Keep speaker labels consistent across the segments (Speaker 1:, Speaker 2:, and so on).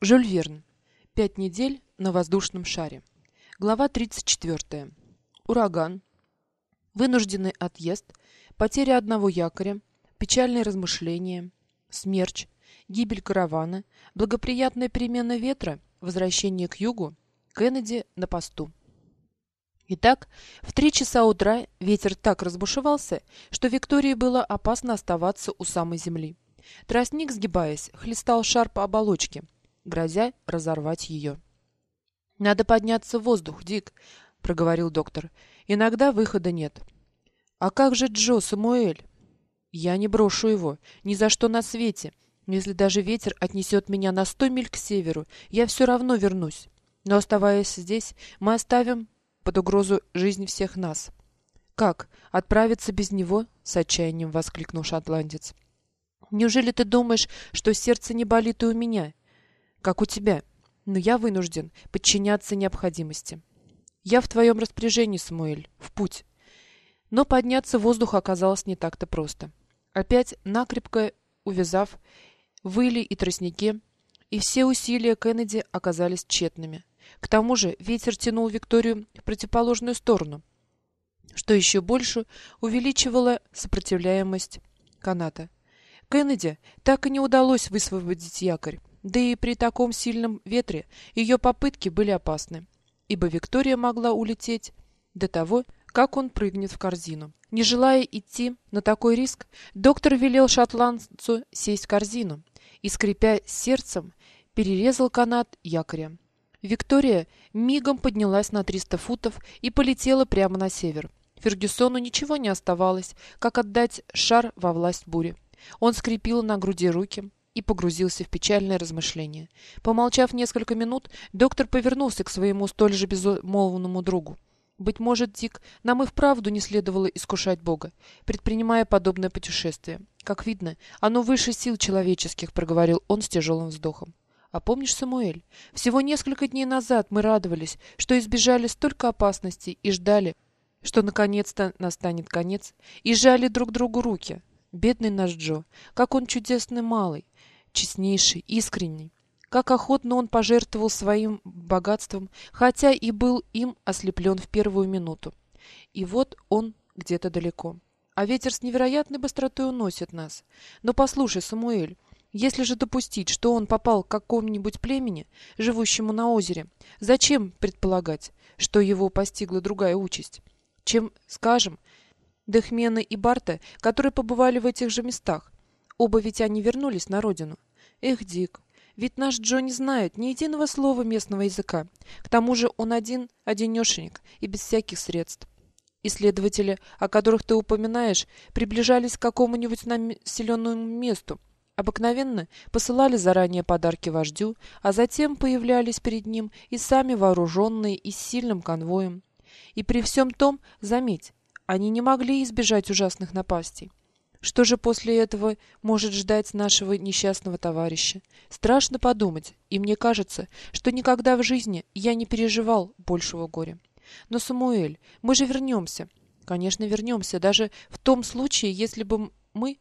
Speaker 1: Жюль Верн. Пять недель на воздушном шаре. Глава 34. Ураган. Вынужденный отъезд. Потеря одного якоря. Печальные размышления. Смерч. Гибель каравана. Благоприятная перемена ветра. Возвращение к югу. Кеннеди на посту. Итак, в три часа утра ветер так разбушевался, что Виктории было опасно оставаться у самой земли. Тростник, сгибаясь, хлестал шар по оболочке – грозя разорвать ее. «Надо подняться в воздух, Дик», — проговорил доктор. «Иногда выхода нет». «А как же Джо, Самуэль?» «Я не брошу его. Ни за что на свете. Если даже ветер отнесет меня на сто миль к северу, я все равно вернусь. Но оставаясь здесь, мы оставим под угрозу жизнь всех нас». «Как? Отправиться без него?» — с отчаянием воскликнул шотландец. «Неужели ты думаешь, что сердце не болит и у меня? Как у тебя, но я вынужден подчиняться необходимости. Я в твоем распоряжении, Самуэль, в путь. Но подняться в воздух оказалось не так-то просто. Опять накрепко увязав выли и тростники, и все усилия Кеннеди оказались тщетными. К тому же ветер тянул Викторию в противоположную сторону, что еще больше увеличивало сопротивляемость каната. Кеннеди так и не удалось высвободить якорь, да и при таком сильном ветре ее попытки были опасны, ибо Виктория могла улететь до того, как он прыгнет в корзину. Не желая идти на такой риск, доктор велел шотландцу сесть в корзину и, скрипя сердцем, перерезал канат якоря. Виктория мигом поднялась на 300 футов и полетела прямо на север. Фергюсону ничего не оставалось, как отдать шар во власть бури. Он скрепил на груди руки, и погрузился в печальное размышление. Помолчав несколько минут, доктор повернулся к своему столь же безмолвному другу. «Быть может, Дик, нам и вправду не следовало искушать Бога, предпринимая подобное путешествие. Как видно, оно выше сил человеческих», — проговорил он с тяжелым вздохом. «А помнишь, Самуэль, всего несколько дней назад мы радовались, что избежали столько опасностей и ждали, что наконец-то настанет конец, и жали друг другу руки. Бедный наш Джо, как он чудесный малый, честнейший, искренний. Как охотно он пожертвовал своим богатством, хотя и был им ослеплен в первую минуту. И вот он где-то далеко. А ветер с невероятной быстротой уносит нас. Но послушай, Самуэль, если же допустить, что он попал к какому-нибудь племени, живущему на озере, зачем предполагать, что его постигла другая участь? Чем, скажем, Дехмена и Барта, которые побывали в этих же местах. Оба ведь они вернулись на родину. Эх, Дик, ведь наш Джо не знает ни единого слова местного языка. К тому же он один, одинешенек и без всяких средств. Исследователи, о которых ты упоминаешь, приближались к какому-нибудь населенному месту. Обыкновенно посылали заранее подарки вождю, а затем появлялись перед ним и сами вооруженные и с сильным конвоем. И при всем том, заметь, они не могли избежать ужасных напастей. Что же после этого может ждать нашего несчастного товарища? Страшно подумать, и мне кажется, что никогда в жизни я не переживал большего горя. Но, Самуэль, мы же вернемся. Конечно, вернемся, даже в том случае, если бы мы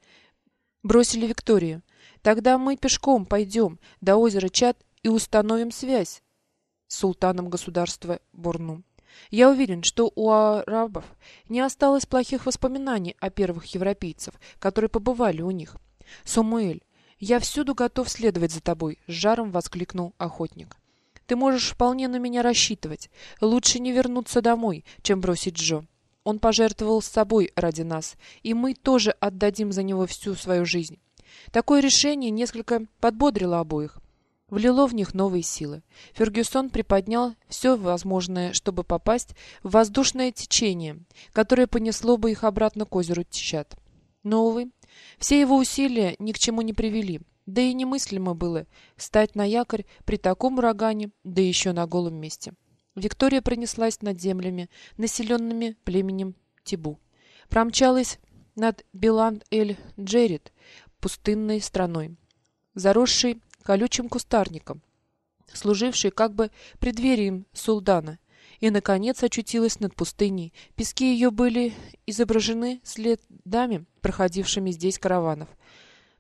Speaker 1: бросили Викторию. Тогда мы пешком пойдем до озера Чад и установим связь с султаном государства Борну. Я уверен, что у арабов не осталось плохих воспоминаний о первых европейцев, которые побывали у них. Самуэль, я всюду готов следовать за тобой, с жаром воскликнул охотник. Ты можешь вполне на меня рассчитывать. Лучше не вернуться домой, чем бросить Джо. Он пожертвовал собой ради нас, и мы тоже отдадим за него всю свою жизнь. Такое решение несколько подбодрило обоих влило в них новые силы. Фергюсон приподнял все возможное, чтобы попасть в воздушное течение, которое понесло бы их обратно к озеру Тищат. Но, увы, все его усилия ни к чему не привели, да и немыслимо было встать на якорь при таком урагане, да еще на голом месте. Виктория пронеслась над землями, населенными племенем Тибу. Промчалась над Биланд-эль-Джерит, пустынной страной, заросшей колючим кустарником, служивший как бы преддверием Сулдана, и, наконец, очутилась над пустыней. Пески ее были изображены следами, проходившими здесь караванов.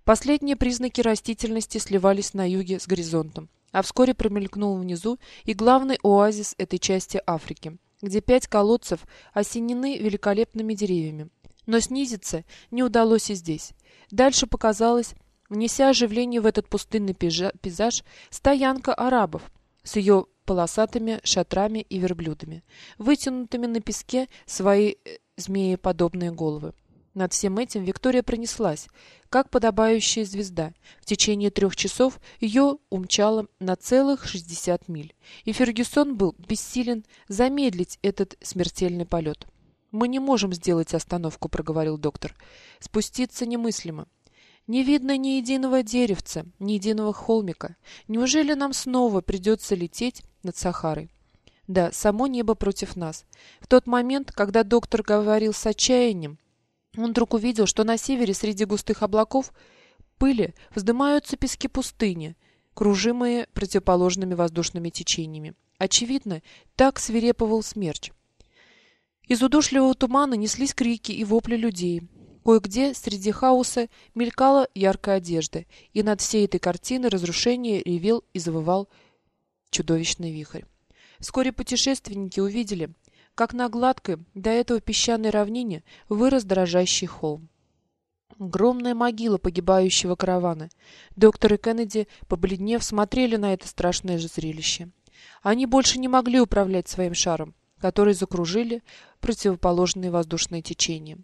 Speaker 1: Последние признаки растительности сливались на юге с горизонтом. а вскоре промелькнул внизу и главный оазис этой части Африки, где пять колодцев осенены великолепными деревьями. Но снизиться не удалось и здесь. Дальше показалось, внеся оживление в этот пустынный пейзаж, стоянка арабов с ее полосатыми шатрами и верблюдами, вытянутыми на песке свои э, змееподобные головы. Над всем этим Виктория пронеслась, как подобающая звезда. В течение трех часов ее умчало на целых 60 миль, и Фергюсон был бессилен замедлить этот смертельный полет. «Мы не можем сделать остановку», — проговорил доктор. «Спуститься немыслимо. Не видно ни единого деревца, ни единого холмика. Неужели нам снова придется лететь над Сахарой?» Да, само небо против нас. В тот момент, когда доктор говорил с отчаянием, он вдруг увидел, что на севере среди густых облаков пыли вздымаются пески пустыни, кружимые противоположными воздушными течениями. Очевидно, так свирепывал смерч. Из удушливого тумана неслись крики и вопли людей. Кое-где среди хаоса мелькала яркая одежда, и над всей этой картиной разрушения ревел и завывал чудовищный вихрь. Вскоре путешественники увидели, как на гладкой, до этого песчаной равнине, вырос дрожащий холм. Огромная могила погибающего каравана. Доктор и Кеннеди, побледнев, смотрели на это страшное же зрелище. Они больше не могли управлять своим шаром, который закружили противоположные воздушные течения.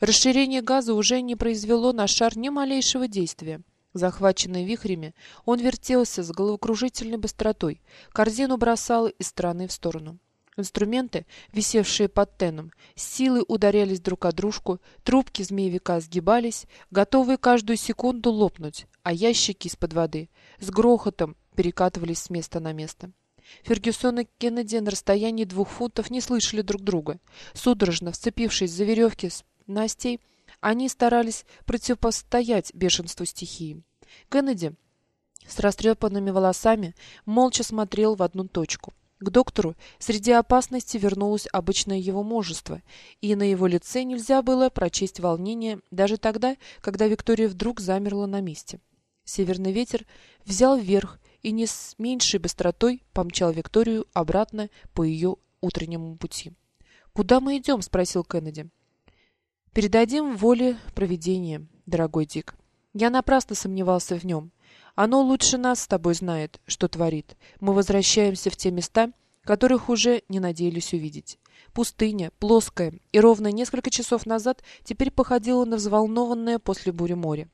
Speaker 1: Расширение газа уже не произвело на шар ни малейшего действия. Захваченный вихрями, он вертелся с головокружительной быстротой, корзину бросал из стороны в сторону. Инструменты, висевшие под теном, с силой ударялись друг о дружку, трубки змеевика сгибались, готовые каждую секунду лопнуть, а ящики из-под воды с грохотом перекатывались с места на место. Фергюсон и Кеннеди на расстоянии двух футов не слышали друг друга. Судорожно вцепившись за веревки с Настей, они старались противостоять бешенству стихии. Кеннеди с растрепанными волосами молча смотрел в одну точку. К доктору среди опасности вернулось обычное его мужество, и на его лице нельзя было прочесть волнение даже тогда, когда Виктория вдруг замерла на месте. Северный ветер взял вверх и не с меньшей быстротой помчал Викторию обратно по ее утреннему пути. «Куда мы идем?» — спросил Кеннеди. «Передадим воле провидения, дорогой Дик. Я напрасно сомневался в нем. Оно лучше нас с тобой знает, что творит. Мы возвращаемся в те места, которых уже не надеялись увидеть. Пустыня, плоская и ровно несколько часов назад теперь походила на взволнованное после бури море.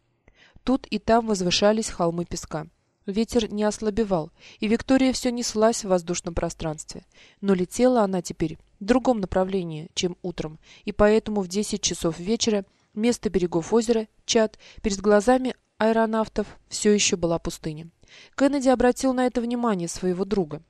Speaker 1: Тут и там возвышались холмы песка. Ветер не ослабевал, и Виктория все неслась в воздушном пространстве. Но летела она теперь в другом направлении, чем утром, и поэтому в 10 часов вечера место берегов озера, чат, перед глазами аэронавтов все еще была пустыня. Кеннеди обратил на это внимание своего друга.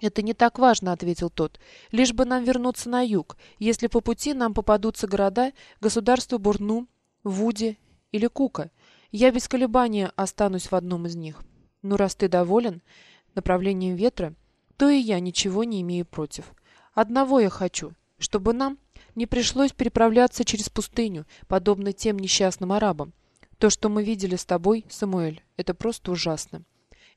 Speaker 1: «Это не так важно», — ответил тот. «Лишь бы нам вернуться на юг, если по пути нам попадутся города, государства Бурну, Вуди или Кука. Я без колебания останусь в одном из них. Ну, раз ты доволен направлением ветра, то и я ничего не имею против. Одного я хочу, чтобы нам не пришлось переправляться через пустыню, подобно тем несчастным арабам, то, что мы видели с тобой, Самуэль, это просто ужасно.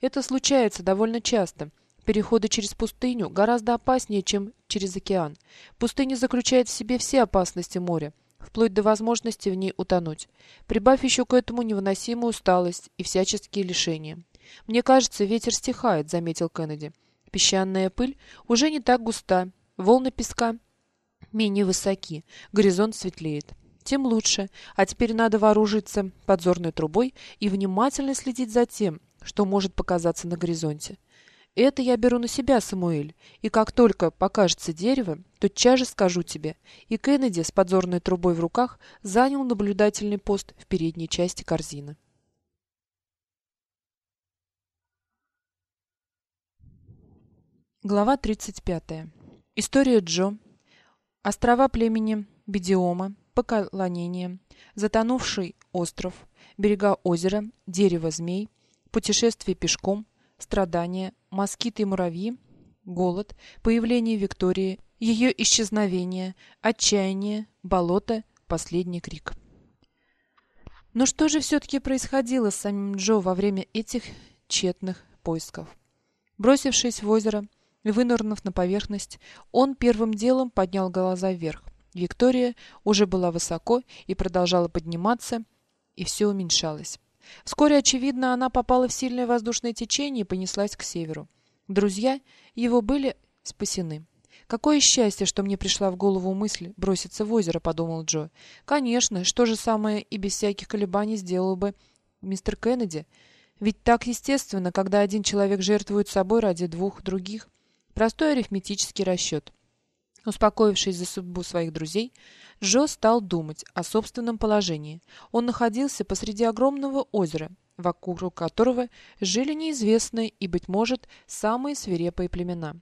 Speaker 1: Это случается довольно часто. Переходы через пустыню гораздо опаснее, чем через океан. Пустыня заключает в себе все опасности моря, вплоть до возможности в ней утонуть. Прибавь еще к этому невыносимую усталость и всяческие лишения. «Мне кажется, ветер стихает», — заметил Кеннеди. «Песчаная пыль уже не так густа, волны песка менее высоки, горизонт светлеет» тем лучше. А теперь надо вооружиться подзорной трубой и внимательно следить за тем, что может показаться на горизонте. Это я беру на себя, Самуэль, и как только покажется дерево, тотчас же скажу тебе. И Кеннеди с подзорной трубой в руках занял наблюдательный пост в передней части корзины. Глава 35. История Джо. Острова племени Бедиома поклонение, затонувший остров, берега озера, дерево змей, путешествие пешком, страдания, москиты и муравьи, голод, появление Виктории, ее исчезновение, отчаяние, болото, последний крик. Но что же все-таки происходило с самим Джо во время этих тщетных поисков. Бросившись в озеро вынырнув на поверхность, он первым делом поднял глаза вверх. Виктория уже была высоко и продолжала подниматься, и все уменьшалось. Вскоре, очевидно, она попала в сильное воздушное течение и понеслась к северу. Друзья его были спасены. «Какое счастье, что мне пришла в голову мысль броситься в озеро», — подумал Джо. «Конечно, что же самое и без всяких колебаний сделал бы мистер Кеннеди? Ведь так естественно, когда один человек жертвует собой ради двух других. Простой арифметический расчет». Успокоившись за судьбу своих друзей, Джо стал думать о собственном положении. Он находился посреди огромного озера, вокруг которого жили неизвестные и, быть может, самые свирепые племена.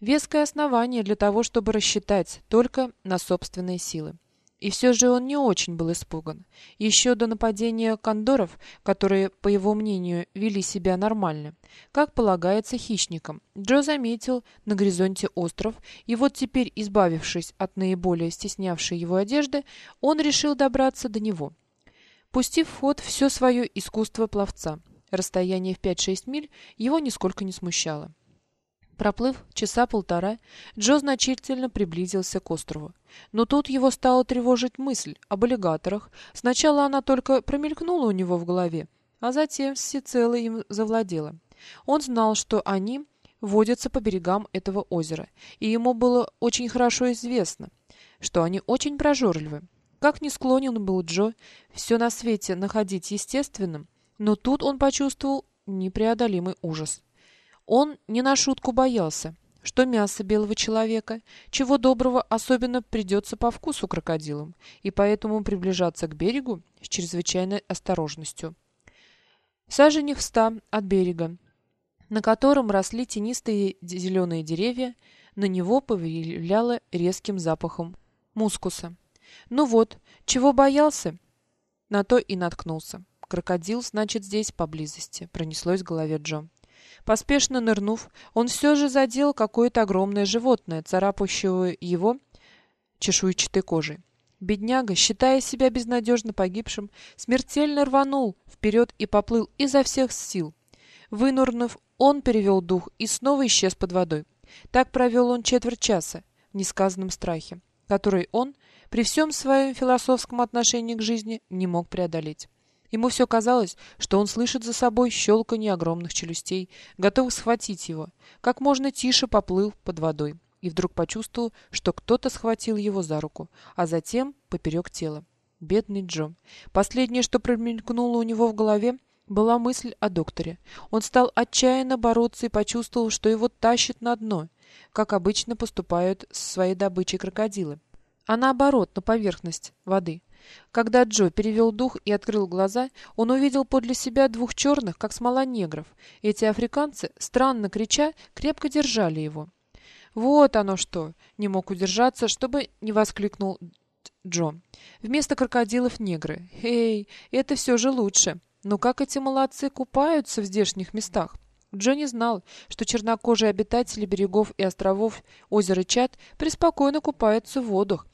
Speaker 1: Веское основание для того, чтобы рассчитать только на собственные силы. И все же он не очень был испуган. Еще до нападения кондоров, которые, по его мнению, вели себя нормально, как полагается хищникам, Джо заметил на горизонте остров, и вот теперь, избавившись от наиболее стеснявшей его одежды, он решил добраться до него. Пустив в ход все свое искусство пловца, расстояние в 5-6 миль его нисколько не смущало. Проплыв часа полтора, Джо значительно приблизился к острову. Но тут его стала тревожить мысль об аллигаторах. Сначала она только промелькнула у него в голове, а затем всецело им завладела. Он знал, что они водятся по берегам этого озера, и ему было очень хорошо известно, что они очень прожорливы. Как ни склонен был Джо все на свете находить естественным, но тут он почувствовал непреодолимый ужас. Он не на шутку боялся, что мясо белого человека, чего доброго, особенно придется по вкусу крокодилам, и поэтому приближаться к берегу с чрезвычайной осторожностью. Саженях в ста от берега, на котором росли тенистые зеленые деревья, на него повлияло резким запахом мускуса. Ну вот, чего боялся, на то и наткнулся. Крокодил, значит, здесь поблизости, пронеслось в голове Джо. Поспешно нырнув, он все же задел какое-то огромное животное, царапающее его чешуйчатой кожей. Бедняга, считая себя безнадежно погибшим, смертельно рванул вперед и поплыл изо всех сил. Вынурнув, он перевел дух и снова исчез под водой. Так провел он четверть часа в несказанном страхе, который он при всем своем философском отношении к жизни не мог преодолеть. Ему все казалось, что он слышит за собой щелканье огромных челюстей, готовых схватить его. Как можно тише поплыл под водой. И вдруг почувствовал, что кто-то схватил его за руку, а затем поперек тела. Бедный Джо. Последнее, что промелькнуло у него в голове, была мысль о докторе. Он стал отчаянно бороться и почувствовал, что его тащит на дно, как обычно поступают с своей добычей крокодилы. А наоборот, на поверхность воды. Когда Джо перевел дух и открыл глаза, он увидел подле себя двух черных, как смола негров. Эти африканцы, странно крича, крепко держали его. «Вот оно что!» — не мог удержаться, чтобы не воскликнул Джо. «Вместо крокодилов негры. Эй, это все же лучше. Но как эти молодцы купаются в здешних местах?» Джо не знал, что чернокожие обитатели берегов и островов озера Чад преспокойно купаются в водах,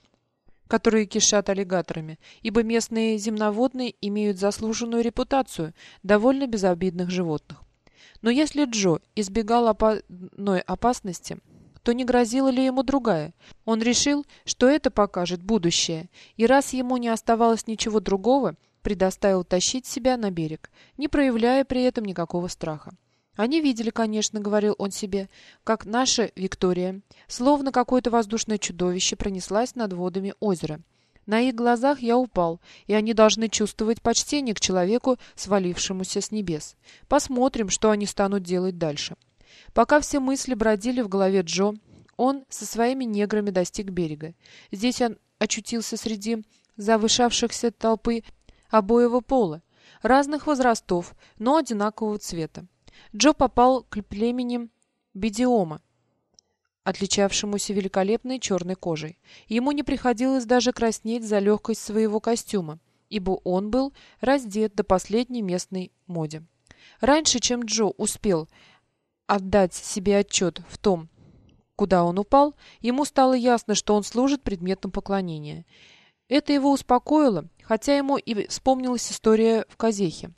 Speaker 1: которые кишат аллигаторами, ибо местные земноводные имеют заслуженную репутацию довольно безобидных животных. Но если Джо избегал одной опасности, то не грозила ли ему другая? Он решил, что это покажет будущее, и раз ему не оставалось ничего другого, предоставил тащить себя на берег, не проявляя при этом никакого страха. Они видели, конечно, говорил он себе, как наша Виктория, словно какое-то воздушное чудовище, пронеслась над водами озера. На их глазах я упал, и они должны чувствовать почтение к человеку, свалившемуся с небес. Посмотрим, что они станут делать дальше. Пока все мысли бродили в голове Джо, он со своими неграми достиг берега. Здесь он очутился среди завышавшихся толпы обоего пола, разных возрастов, но одинакового цвета. Джо попал к племени Бедиома, отличавшемуся великолепной черной кожей. Ему не приходилось даже краснеть за легкость своего костюма, ибо он был раздет до последней местной моде. Раньше, чем Джо успел отдать себе отчет в том, куда он упал, ему стало ясно, что он служит предметом поклонения. Это его успокоило, хотя ему и вспомнилась история в Казехе.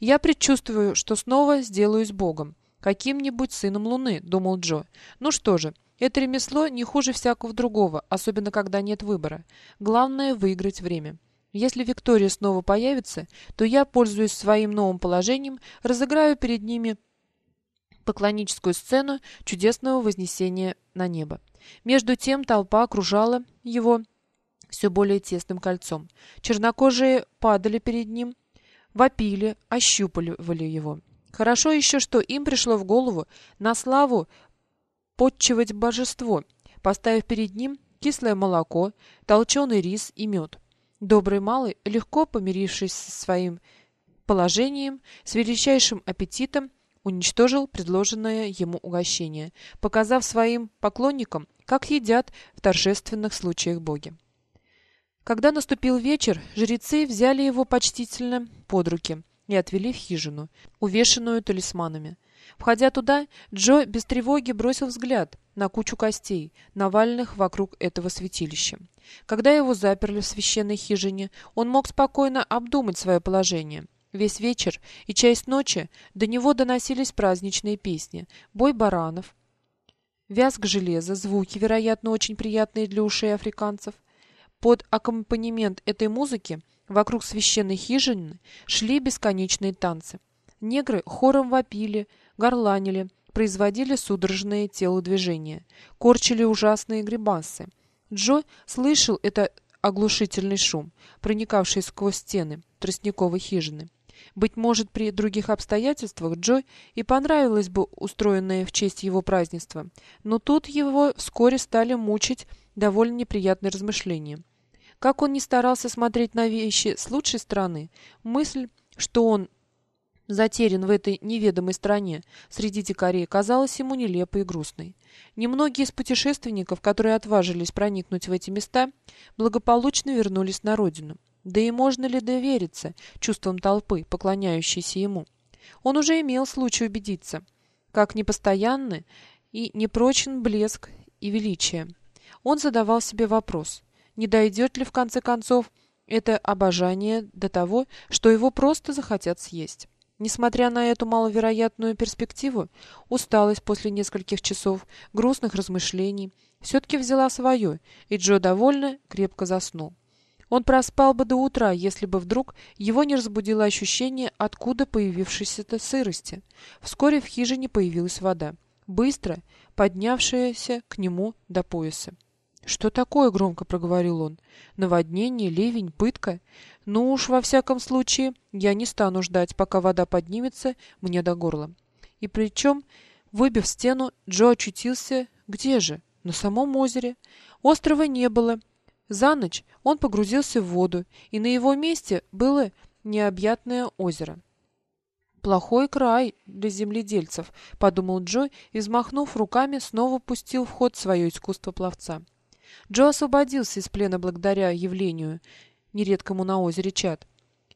Speaker 1: Я предчувствую, что снова сделаюсь Богом. Каким-нибудь сыном Луны, думал Джо. Ну что же, это ремесло не хуже всякого другого, особенно когда нет выбора. Главное — выиграть время. Если Виктория снова появится, то я, пользуясь своим новым положением, разыграю перед ними поклонническую сцену чудесного вознесения на небо. Между тем толпа окружала его все более тесным кольцом. Чернокожие падали перед ним, вопили, ощупывали его. Хорошо еще, что им пришло в голову на славу подчивать божество, поставив перед ним кислое молоко, толченый рис и мед. Добрый малый, легко помирившись со своим положением, с величайшим аппетитом уничтожил предложенное ему угощение, показав своим поклонникам, как едят в торжественных случаях боги. Когда наступил вечер, жрецы взяли его почтительно под руки и отвели в хижину, увешанную талисманами. Входя туда, Джо без тревоги бросил взгляд на кучу костей, наваленных вокруг этого святилища. Когда его заперли в священной хижине, он мог спокойно обдумать свое положение. Весь вечер и часть ночи до него доносились праздничные песни, бой баранов, вязг железа, звуки, вероятно, очень приятные для ушей африканцев – под аккомпанемент этой музыки вокруг священной хижины шли бесконечные танцы. Негры хором вопили, горланили, производили судорожные телодвижения, корчили ужасные грибасы. Джо слышал это оглушительный шум, проникавший сквозь стены тростниковой хижины. Быть может, при других обстоятельствах Джо и понравилось бы устроенное в честь его празднества, но тут его вскоре стали мучить довольно неприятные размышления. Как он ни старался смотреть на вещи с лучшей стороны, мысль, что он затерян в этой неведомой стране среди дикарей, казалась ему нелепой и грустной. Немногие из путешественников, которые отважились проникнуть в эти места, благополучно вернулись на родину. Да и можно ли довериться чувствам толпы, поклоняющейся ему? Он уже имел случай убедиться, как непостоянны и непрочен блеск и величие. Он задавал себе вопрос, не дойдет ли в конце концов это обожание до того, что его просто захотят съесть. Несмотря на эту маловероятную перспективу, усталость после нескольких часов грустных размышлений все-таки взяла свое, и Джо довольно крепко заснул. Он проспал бы до утра, если бы вдруг его не разбудило ощущение, откуда появившейся-то сырости. Вскоре в хижине появилась вода, быстро поднявшаяся к нему до пояса. «Что такое?» — громко проговорил он. «Наводнение, ливень, пытка? Ну уж, во всяком случае, я не стану ждать, пока вода поднимется мне до горла». И причем, выбив стену, Джо очутился где же? На самом озере. Острова не было. За ночь он погрузился в воду, и на его месте было необъятное озеро. «Плохой край для земледельцев», — подумал Джо и, взмахнув руками, снова пустил в ход свое искусство пловца. Джо освободился из плена благодаря явлению, нередкому на озере Чад.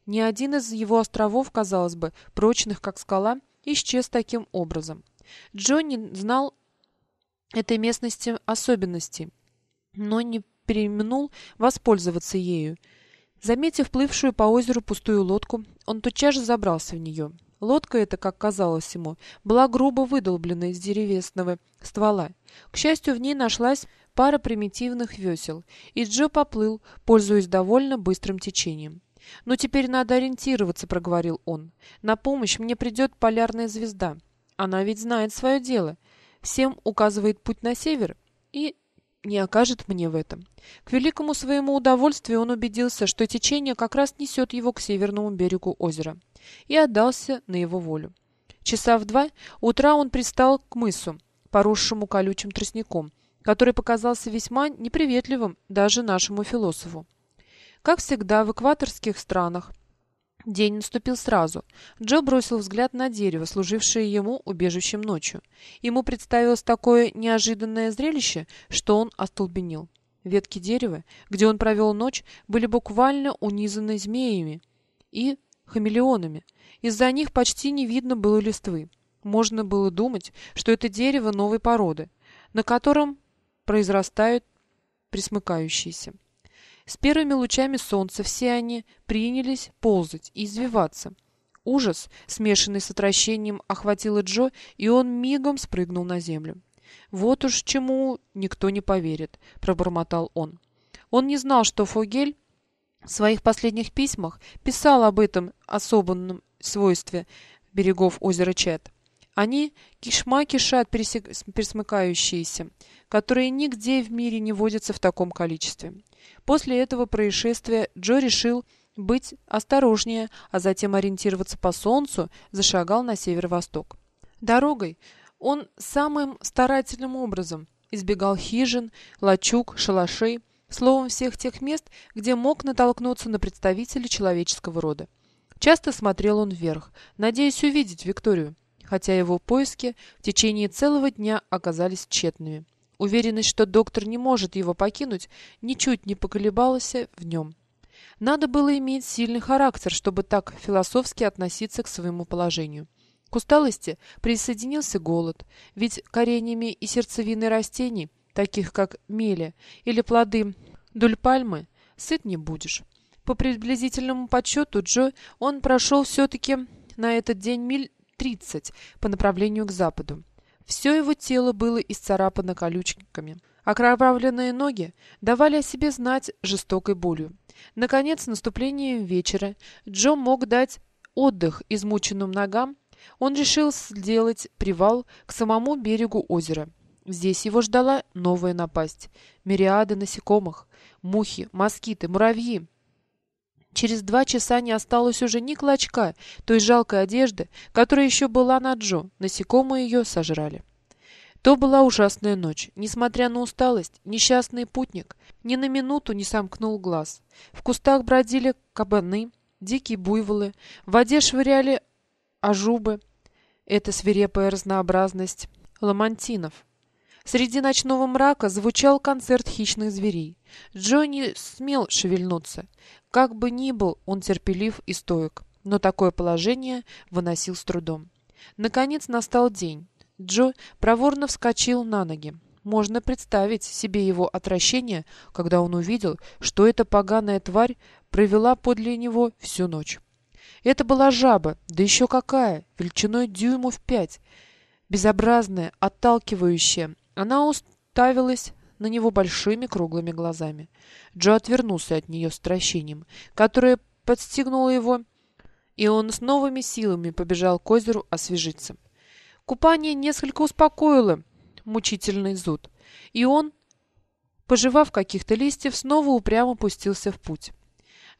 Speaker 1: Ни один из его островов, казалось бы, прочных как скала, исчез таким образом. Джо не знал этой местности особенностей, но не переминул воспользоваться ею. Заметив плывшую по озеру пустую лодку, он тотчас же забрался в нее. Лодка эта, как казалось ему, была грубо выдолблена из деревесного ствола. К счастью, в ней нашлась пара примитивных весел, и Джо поплыл, пользуясь довольно быстрым течением. «Но теперь надо ориентироваться», — проговорил он. «На помощь мне придет полярная звезда. Она ведь знает свое дело. Всем указывает путь на север и не окажет мне в этом». К великому своему удовольствию он убедился, что течение как раз несет его к северному берегу озера, и отдался на его волю. Часа в два утра он пристал к мысу, поросшему колючим тростником, который показался весьма неприветливым даже нашему философу. Как всегда в экваторских странах, День наступил сразу. Джо бросил взгляд на дерево, служившее ему убежищем ночью. Ему представилось такое неожиданное зрелище, что он остолбенел. Ветки дерева, где он провел ночь, были буквально унизаны змеями и хамелеонами. Из-за них почти не видно было листвы. Можно было думать, что это дерево новой породы, на котором произрастают присмыкающиеся. С первыми лучами солнца все они принялись ползать и извиваться. Ужас, смешанный с отвращением, охватило Джо, и он мигом спрыгнул на землю. «Вот уж чему никто не поверит», — пробормотал он. Он не знал, что Фогель в своих последних письмах писал об этом особенном свойстве берегов озера Чет. Они кишма кишат пересмыкающиеся, которые нигде в мире не водятся в таком количестве. После этого происшествия Джо решил быть осторожнее, а затем ориентироваться по солнцу, зашагал на северо-восток. Дорогой он самым старательным образом избегал хижин, лачуг, шалашей, словом, всех тех мест, где мог натолкнуться на представителей человеческого рода. Часто смотрел он вверх, надеясь увидеть Викторию, хотя его поиски в течение целого дня оказались тщетными. Уверенность, что доктор не может его покинуть, ничуть не поколебалась в нем. Надо было иметь сильный характер, чтобы так философски относиться к своему положению. К усталости присоединился голод, ведь кореньями и сердцевиной растений, таких как мели или плоды дульпальмы, сыт не будешь. По приблизительному подсчету Джо он прошел все-таки на этот день миль 30 по направлению к западу. Все его тело было исцарапано колючками. Окровавленные ноги давали о себе знать жестокой болью. Наконец, с наступлением вечера Джо мог дать отдых измученным ногам. Он решил сделать привал к самому берегу озера. Здесь его ждала новая напасть. Мириады насекомых, мухи, москиты, муравьи. Через два часа не осталось уже ни клочка той жалкой одежды, которая еще была на Джо. Насекомые ее сожрали. То была ужасная ночь. Несмотря на усталость, несчастный путник ни на минуту не сомкнул глаз. В кустах бродили кабаны, дикие буйволы, в воде швыряли ожубы. Это свирепая разнообразность ламантинов. Среди ночного мрака звучал концерт хищных зверей. Джонни смел шевельнуться. Как бы ни был он терпелив и стоек, но такое положение выносил с трудом. Наконец настал день. Джо проворно вскочил на ноги. Можно представить себе его отвращение, когда он увидел, что эта поганая тварь провела подле него всю ночь. Это была жаба, да еще какая, величиной дюймов пять. Безобразная, отталкивающая. Она уставилась на него большими круглыми глазами. Джо отвернулся от нее с трощением, которое подстегнуло его, и он с новыми силами побежал к озеру освежиться. Купание несколько успокоило мучительный зуд, и он, пожевав каких-то листьев, снова упрямо пустился в путь.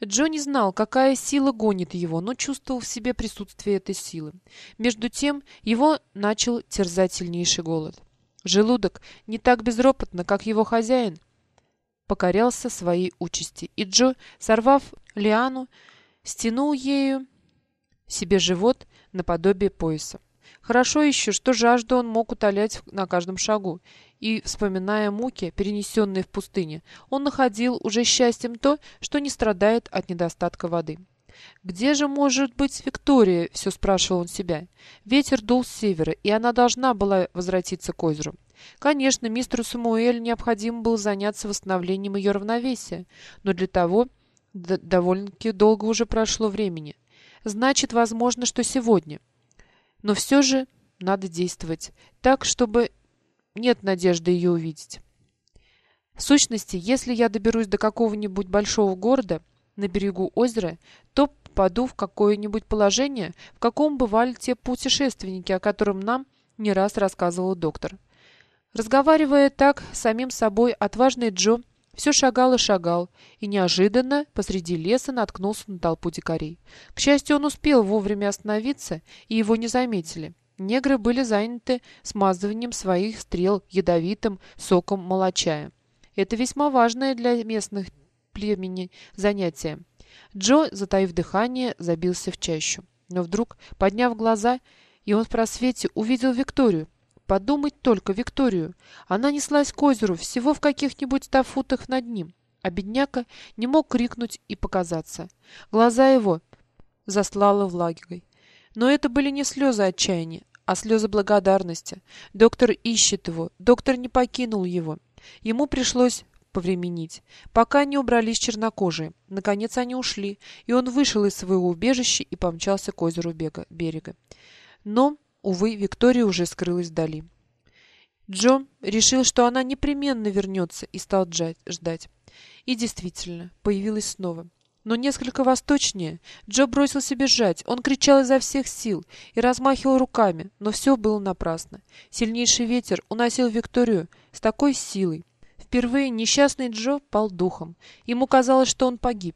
Speaker 1: Джо не знал, какая сила гонит его, но чувствовал в себе присутствие этой силы. Между тем его начал терзать сильнейший голод. Желудок не так безропотно, как его хозяин, покорялся своей участи, и Джо, сорвав лиану, стянул ею себе живот наподобие пояса. Хорошо еще, что жажду он мог утолять на каждом шагу, и, вспоминая муки, перенесенные в пустыне, он находил уже счастьем то, что не страдает от недостатка воды. «Где же может быть Виктория?» — все спрашивал он себя. Ветер дул с севера, и она должна была возвратиться к озеру. Конечно, мистеру Самуэлю необходимо было заняться восстановлением ее равновесия, но для того довольно-таки долго уже прошло времени. Значит, возможно, что сегодня — но все же надо действовать так, чтобы нет надежды ее увидеть. В сущности, если я доберусь до какого-нибудь большого города на берегу озера, то попаду в какое-нибудь положение, в каком бывали те путешественники, о котором нам не раз рассказывал доктор. Разговаривая так самим собой, отважный Джо все шагал и шагал, и неожиданно посреди леса наткнулся на толпу дикарей. К счастью, он успел вовремя остановиться, и его не заметили. Негры были заняты смазыванием своих стрел ядовитым соком молочая. Это весьма важное для местных племени занятие. Джо, затаив дыхание, забился в чащу. Но вдруг, подняв глаза, и он в просвете увидел Викторию, Подумать только, Викторию. Она неслась к озеру, всего в каких-нибудь ста футах над ним. А бедняка не мог крикнуть и показаться. Глаза его заслало влагой. Но это были не слезы отчаяния, а слезы благодарности. Доктор ищет его. Доктор не покинул его. Ему пришлось повременить, пока не убрались чернокожие. Наконец они ушли, и он вышел из своего убежища и помчался к озеру бега, берега. Но, увы, Виктория уже скрылась вдали. Джо решил, что она непременно вернется, и стал ждать. И действительно, появилась снова. Но несколько восточнее Джо бросился бежать. Он кричал изо всех сил и размахивал руками, но все было напрасно. Сильнейший ветер уносил Викторию с такой силой. Впервые несчастный Джо пал духом. Ему казалось, что он погиб.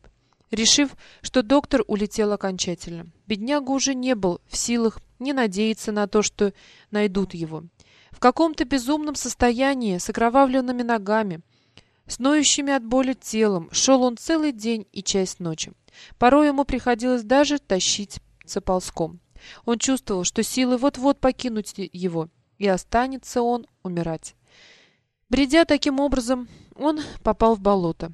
Speaker 1: Решив, что доктор улетел окончательно, бедняга уже не был в силах не надеяться на то, что найдут его. В каком-то безумном состоянии, с окровавленными ногами, с ноющими от боли телом шел он целый день и часть ночи. Порой ему приходилось даже тащиться ползком. Он чувствовал, что силы вот-вот покинут его, и останется он умирать. Бредя таким образом, он попал в болото.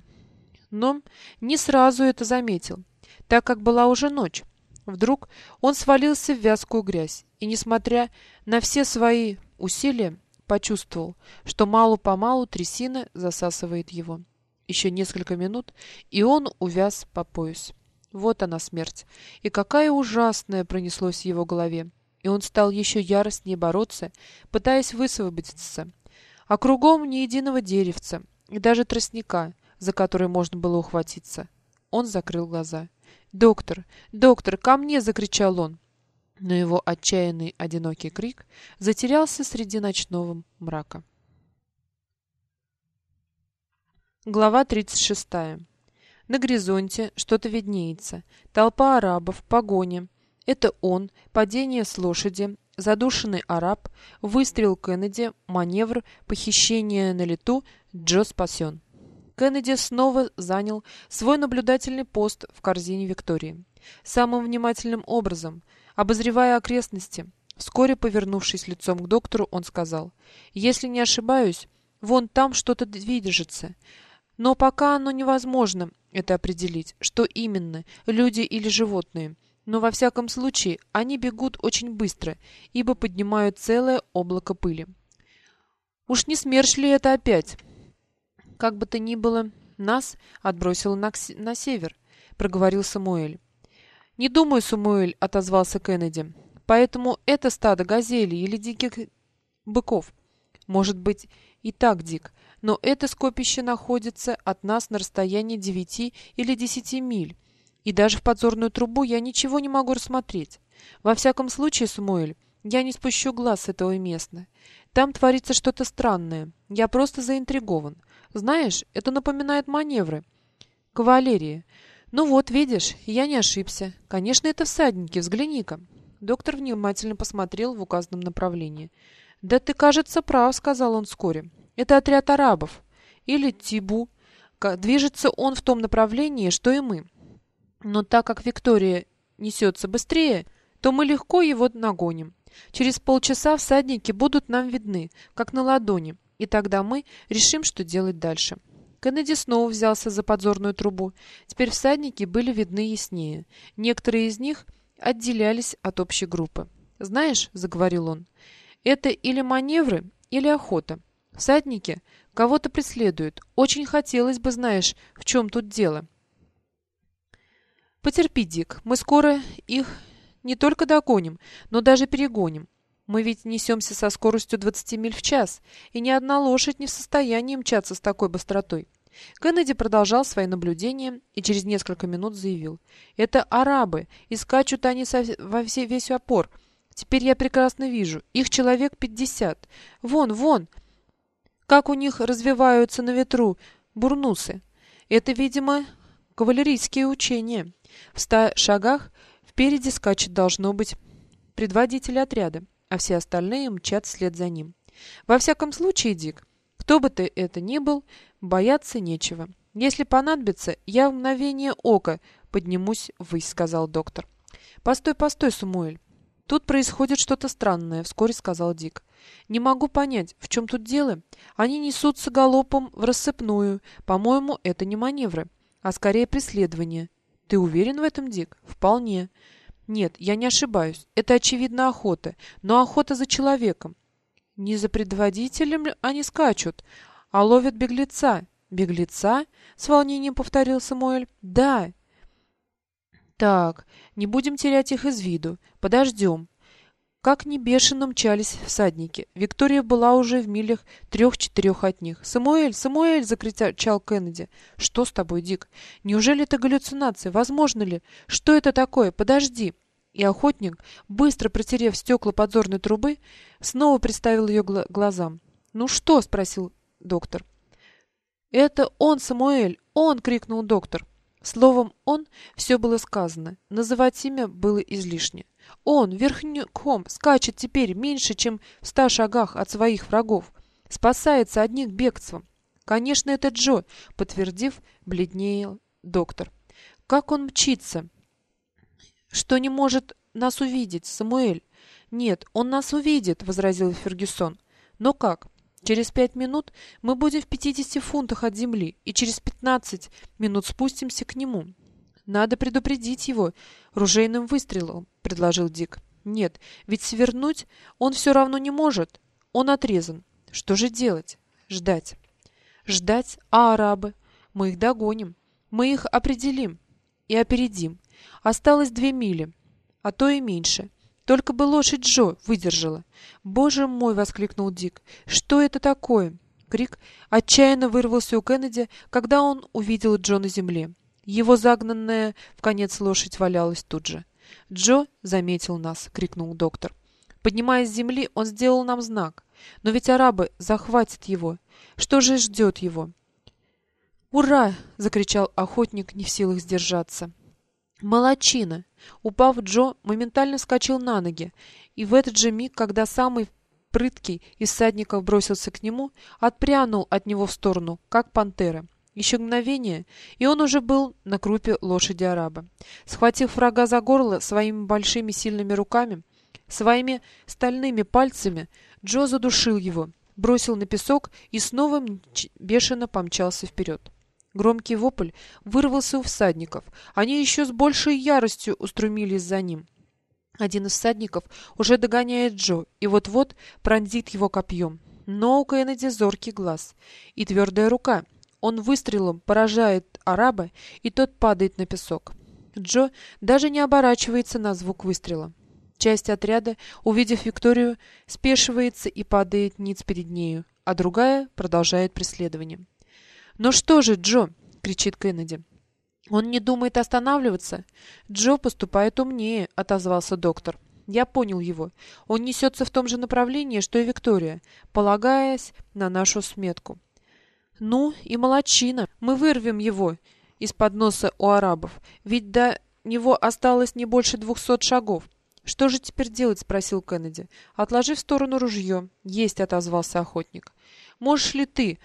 Speaker 1: Но не сразу это заметил, так как была уже ночь. Вдруг он свалился в вязкую грязь, и, несмотря на все свои усилия, почувствовал, что мало-помалу трясина засасывает его. Еще несколько минут, и он увяз по пояс. Вот она смерть. И какая ужасная пронеслось в его голове. И он стал еще яростнее бороться, пытаясь высвободиться. А кругом ни единого деревца, и даже тростника, за который можно было ухватиться. Он закрыл глаза. «Доктор! Доктор! Ко мне!» — закричал он но его отчаянный одинокий крик затерялся среди ночного мрака. Глава 36. На горизонте что-то виднеется. Толпа арабов, погоня. Это он, падение с лошади, задушенный араб, выстрел Кеннеди, маневр, похищение на лету, Джо спасен. Кеннеди снова занял свой наблюдательный пост в корзине Виктории. Самым внимательным образом, Обозревая окрестности, вскоре повернувшись лицом к доктору, он сказал, «Если не ошибаюсь, вон там что-то движется, но пока оно невозможно это определить, что именно, люди или животные. Но во всяком случае, они бегут очень быстро, ибо поднимают целое облако пыли. Уж не смерч ли это опять? Как бы то ни было, нас отбросило на, на север, проговорил Самуэль. «Не думаю, Самуэль», — отозвался Кеннеди. «Поэтому это стадо газелей или диких быков. Может быть, и так, Дик, но это скопище находится от нас на расстоянии девяти или десяти миль, и даже в подзорную трубу я ничего не могу рассмотреть. Во всяком случае, Самуэль, я не спущу глаз с этого места. Там творится что-то странное. Я просто заинтригован. Знаешь, это напоминает маневры. Кавалерии. «Ну вот, видишь, я не ошибся. Конечно, это всадники, взгляни-ка». Доктор внимательно посмотрел в указанном направлении. «Да ты, кажется, прав», — сказал он вскоре. «Это отряд арабов. Или Тибу. Движется он в том направлении, что и мы. Но так как Виктория несется быстрее, то мы легко его нагоним. Через полчаса всадники будут нам видны, как на ладони, и тогда мы решим, что делать дальше». Кеннеди снова взялся за подзорную трубу. Теперь всадники были видны яснее. Некоторые из них отделялись от общей группы. «Знаешь», — заговорил он, — «это или маневры, или охота. Всадники кого-то преследуют. Очень хотелось бы, знаешь, в чем тут дело». «Потерпи, Дик, мы скоро их не только догоним, но даже перегоним. Мы ведь несемся со скоростью 20 миль в час, и ни одна лошадь не в состоянии мчаться с такой быстротой. Кеннеди продолжал свои наблюдения и через несколько минут заявил. «Это арабы, и скачут они со... во все... весь опор. Теперь я прекрасно вижу. Их человек пятьдесят. Вон, вон! Как у них развиваются на ветру бурнусы. Это, видимо, кавалерийские учения. В ста шагах впереди скачет должно быть предводитель отряда, а все остальные мчат вслед за ним. Во всяком случае, Дик, кто бы ты это ни был, бояться нечего. Если понадобится, я в мгновение ока поднимусь ввысь, сказал доктор. Постой, постой, Самуэль. Тут происходит что-то странное, вскоре сказал Дик. Не могу понять, в чем тут дело. Они несутся галопом в рассыпную. По-моему, это не маневры, а скорее преследование. Ты уверен в этом, Дик? Вполне. Нет, я не ошибаюсь. Это очевидно охота, но охота за человеком. Не за предводителем они скачут, а ловят беглеца. беглеца?» — с волнением повторил Самуэль. «Да». «Так, не будем терять их из виду. Подождем». Как ни бешено мчались всадники. Виктория была уже в милях трех-четырех от них. «Самуэль! Самуэль!» — закричал Кеннеди. «Что с тобой, Дик? Неужели это галлюцинация? Возможно ли? Что это такое? Подожди!» И охотник, быстро протерев стекла подзорной трубы, снова приставил ее гла глазам. «Ну что?» — спросил доктор. «Это он, Самуэль! Он!» — крикнул доктор. Словом «он» все было сказано. Называть имя было излишне. Он, верхнюком, скачет теперь меньше, чем в ста шагах от своих врагов. Спасается одним бегством. Конечно, это Джо, подтвердив, бледнее доктор. Как он мчится? Что не может нас увидеть, Самуэль? Нет, он нас увидит, возразил Фергюсон. Но как? Через пять минут мы будем в пятидесяти фунтах от земли, и через пятнадцать минут спустимся к нему. Надо предупредить его ружейным выстрелом, предложил Дик. Нет, ведь свернуть он все равно не может. Он отрезан. Что же делать? Ждать. Ждать, а арабы? Мы их догоним. Мы их определим и опередим. Осталось две мили, а то и меньше. Только бы лошадь Джо выдержала. «Боже мой!» — воскликнул Дик. «Что это такое?» Крик отчаянно вырвался у Кеннеди, когда он увидел Джо на земле. Его загнанная в конец лошадь валялась тут же. «Джо заметил нас!» — крикнул доктор. Поднимаясь с земли, он сделал нам знак. Но ведь арабы захватят его. Что же ждет его? «Ура!» — закричал охотник, не в силах сдержаться. «Молодчина!» Упав, Джо моментально вскочил на ноги, и в этот же миг, когда самый прыткий из всадников бросился к нему, отпрянул от него в сторону, как пантера. Еще мгновение, и он уже был на крупе лошади араба. Схватив врага за горло своими большими сильными руками, своими стальными пальцами, Джо задушил его, бросил на песок и снова бешено помчался вперед. Громкий вопль вырвался у всадников. Они еще с большей яростью устремились за ним. Один из всадников уже догоняет Джо и вот-вот пронзит его копьем. Но у Кеннеди зоркий глаз и твердая рука, он выстрелом поражает араба, и тот падает на песок. Джо даже не оборачивается на звук выстрела. Часть отряда, увидев Викторию, спешивается и падает ниц перед нею, а другая продолжает преследование. «Ну что же, Джо!» — кричит Кеннеди. «Он не думает останавливаться?» «Джо поступает умнее», — отозвался доктор. «Я понял его. Он несется в том же направлении, что и Виктория, полагаясь на нашу сметку. Ну и молодчина. Мы вырвем его из-под носа у арабов. Ведь до него осталось не больше двухсот шагов. Что же теперь делать, спросил Кеннеди. Отложи в сторону ружье. Есть, отозвался охотник. Можешь ли ты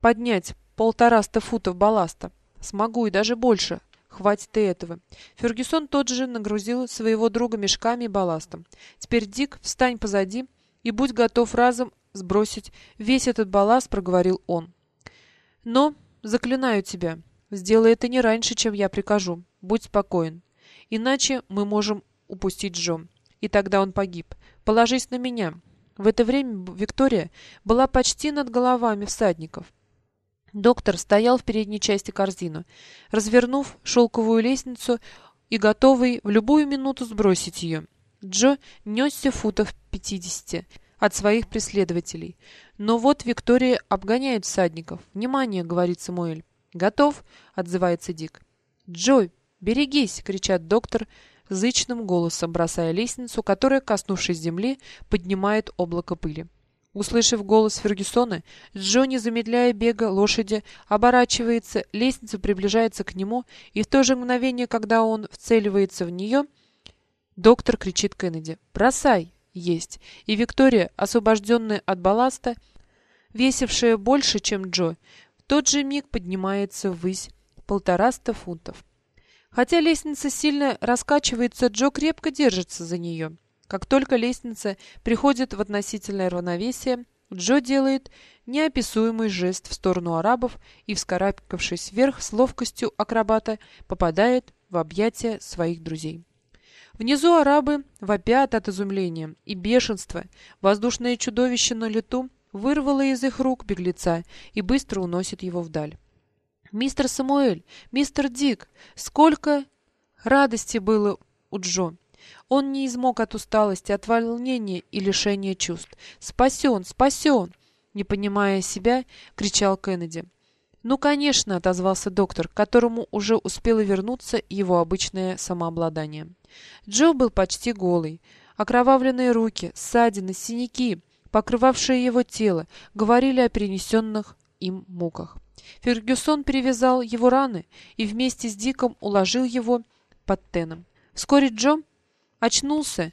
Speaker 1: поднять полтораста футов балласта? Смогу и даже больше. Хватит и этого. Фергюсон тот же нагрузил своего друга мешками и балластом. Теперь Дик, встань позади и будь готов разом сбросить весь этот балласт, проговорил он. Но, заклинаю тебя, сделай это не раньше, чем я прикажу. Будь спокоен. Иначе мы можем упустить Джо. И тогда он погиб. Положись на меня. В это время Виктория была почти над головами всадников. Доктор стоял в передней части корзины, развернув шелковую лестницу и готовый в любую минуту сбросить ее. Джо несся футов пятидесяти от своих преследователей. Но вот Виктория обгоняет всадников. «Внимание!» — говорит Самуэль. «Готов!» — отзывается Дик. «Джой, берегись!» — кричат доктор зычным голосом, бросая лестницу, которая, коснувшись земли, поднимает облако пыли. Услышав голос Фергюсона, Джонни, замедляя бега лошади, оборачивается, лестница приближается к нему, и в то же мгновение, когда он вцеливается в нее, доктор кричит Кеннеди «Бросай!» Есть, и Виктория, освобожденная от балласта, весившая больше, чем Джо, в тот же миг поднимается ввысь полтораста фунтов. Хотя лестница сильно раскачивается, Джо крепко держится за нее. Как только лестница приходит в относительное равновесие, Джо делает неописуемый жест в сторону арабов и, вскарабкавшись вверх с ловкостью акробата, попадает в объятия своих друзей. Внизу арабы вопят от изумления и бешенства. Воздушное чудовище на лету вырвала из их рук беглеца и быстро уносит его вдаль. «Мистер Самуэль! Мистер Дик! Сколько радости было у Джо!» Он не измог от усталости, от волнения и лишения чувств. «Спасен! Спасен!» Не понимая себя, кричал Кеннеди. «Ну, конечно», — отозвался доктор, которому уже успело вернуться его обычное самообладание. Джо был почти голый. Окровавленные руки, ссадины, синяки, покрывавшие его тело, говорили о перенесенных им муках. Фергюсон перевязал его раны и вместе с Диком уложил его под теном. Вскоре Джо очнулся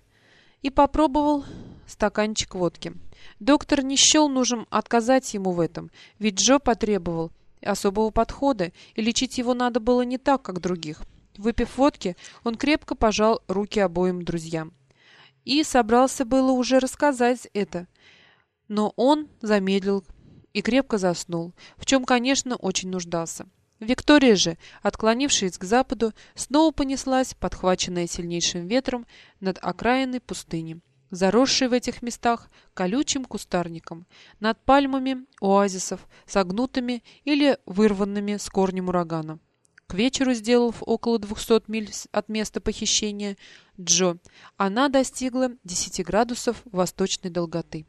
Speaker 1: и попробовал стаканчик водки. Доктор не счел нужным отказать ему в этом, ведь Джо потребовал особого подхода, и лечить его надо было не так, как других. Выпив водки, он крепко пожал руки обоим друзьям. И собрался было уже рассказать это, но он замедлил и крепко заснул, в чем, конечно, очень нуждался. Виктория же, отклонившись к западу, снова понеслась, подхваченная сильнейшим ветром, над окраиной пустыни, заросшей в этих местах колючим кустарником, над пальмами оазисов, согнутыми или вырванными с корнем урагана. К вечеру, сделав около 200 миль от места похищения Джо, она достигла 10 градусов восточной долготы.